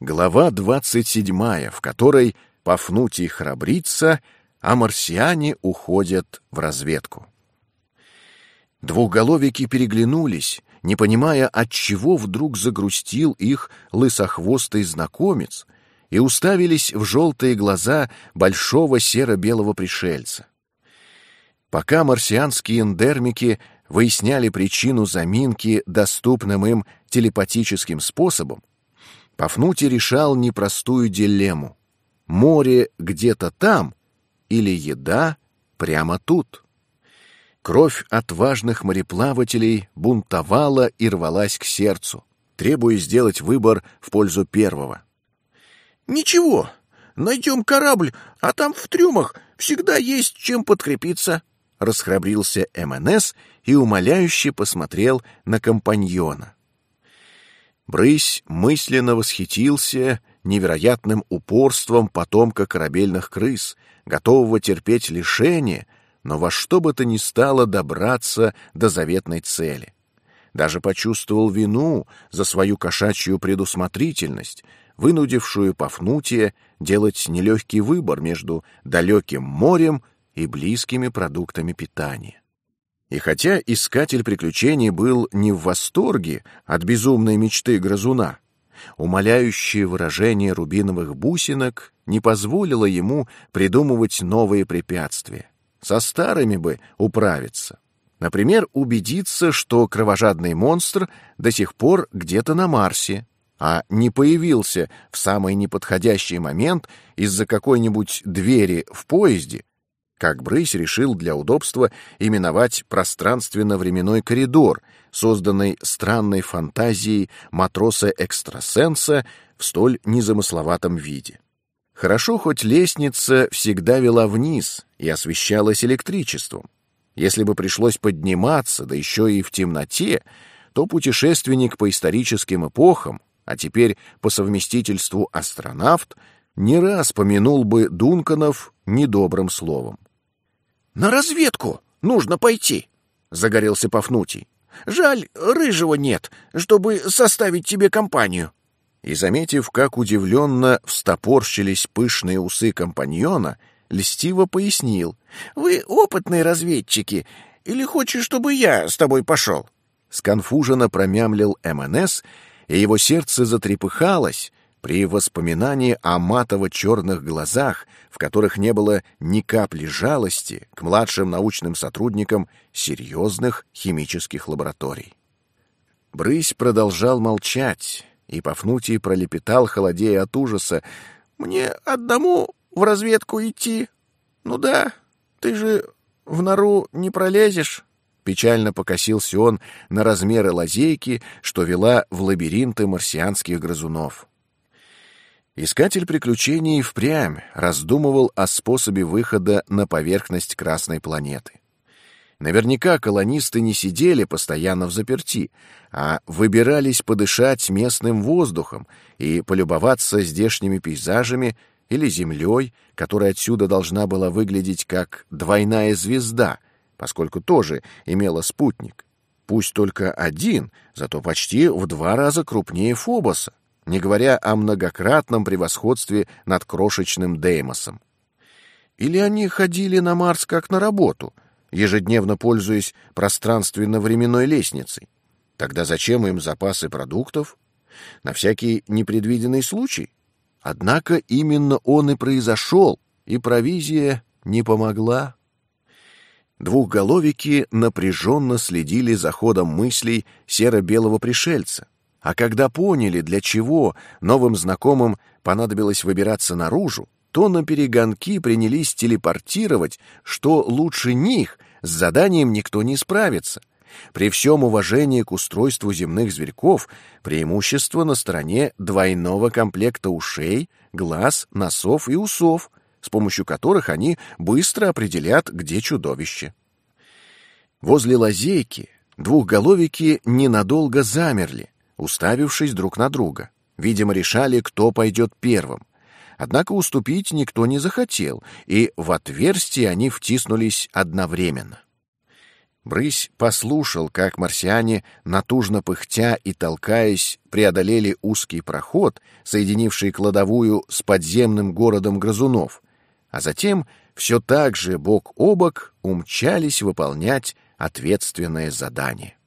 Глава двадцать седьмая, в которой Пафнутий храбрится, а марсиане уходят в разведку. Двухголовики переглянулись, не понимая, от чего вдруг загрустил их лысохвостый знакомец, и уставились в желтые глаза большого серо-белого пришельца. Пока марсианские эндермики выясняли причину заминки доступным им телепатическим способом, Пафнутий решал непростую дилемму. Море где-то там или еда прямо тут? Кровь отважных мореплавателей бунтовала и рвалась к сердцу, требуя сделать выбор в пользу первого. «Ничего, найдем корабль, а там в трюмах всегда есть чем подкрепиться», — расхрабрился МНС и умоляюще посмотрел на компаньона. Брысь мысленно восхитился невероятным упорством потомка корабельных крыс, готового терпеть лишения, но во что бы то ни стало добраться до заветной цели. Даже почувствовал вину за свою кошачью предусмотрительность, вынудившую Пафнутия делать нелегкий выбор между далеким морем и близкими продуктами питания. И хотя искатель приключений был не в восторге от безумной мечты грызуна, умоляющее выражение рубиновых бусинок не позволило ему придумывать новые препятствия. Со старыми бы управиться. Например, убедиться, что кровожадный монстр до сих пор где-то на Марсе, а не появился в самый неподходящий момент из-за какой-нибудь двери в поезде, как Брысь решил для удобства именовать пространственно-временной коридор, созданный странной фантазией матроса-экстрасенса в столь незамысловатом виде. Хорошо, хоть лестница всегда вела вниз и освещалась электричеством. Если бы пришлось подниматься, да еще и в темноте, то путешественник по историческим эпохам, а теперь по совместительству астронавт, не раз помянул бы Дунканов недобрым словом. «На разведку нужно пойти», — загорелся Пафнутий. «Жаль, рыжего нет, чтобы составить тебе компанию» и, заметив, как удивленно встопорщились пышные усы компаньона, льстиво пояснил. «Вы опытные разведчики, или хочешь, чтобы я с тобой пошел?» Сконфуженно промямлил МНС, и его сердце затрепыхалось при воспоминании о матово-черных глазах, в которых не было ни капли жалости к младшим научным сотрудникам серьезных химических лабораторий. Брысь продолжал молчать, и Пафнутий пролепетал, холодея от ужаса. «Мне одному в разведку идти? Ну да, ты же в нору не пролезешь». Печально покосился он на размеры лазейки, что вела в лабиринты марсианских грызунов. Искатель приключений впрямь раздумывал о способе выхода на поверхность Красной планеты. Наверняка колонисты не сидели постоянно в заперти, а выбирались подышать местным воздухом и полюбоваться здешними пейзажами или землей, которая отсюда должна была выглядеть как двойная звезда, поскольку тоже имела спутник. Пусть только один, зато почти в два раза крупнее Фобоса, не говоря о многократном превосходстве над крошечным Деймосом. Или они ходили на Марс как на работу — ежедневно пользуясь пространственно-временной лестницей. Тогда зачем им запасы продуктов? На всякий непредвиденный случай? Однако именно он и произошел, и провизия не помогла. Двухголовики напряженно следили за ходом мыслей серо-белого пришельца. А когда поняли, для чего новым знакомым понадобилось выбираться наружу, то на перегонки принялись телепортировать, что лучше них с заданием никто не справится. При всем уважении к устройству земных зверьков преимущество на стороне двойного комплекта ушей, глаз, носов и усов, с помощью которых они быстро определят, где чудовище. Возле лазейки двухголовики ненадолго замерли, уставившись друг на друга. Видимо, решали, кто пойдет первым. Однако уступить никто не захотел, и в отверстие они втиснулись одновременно. Брысь послушал, как марсиане, натужно пыхтя и толкаясь, преодолели узкий проход, соединивший кладовую с подземным городом грызунов, а затем все так же бок о бок умчались выполнять ответственное задание.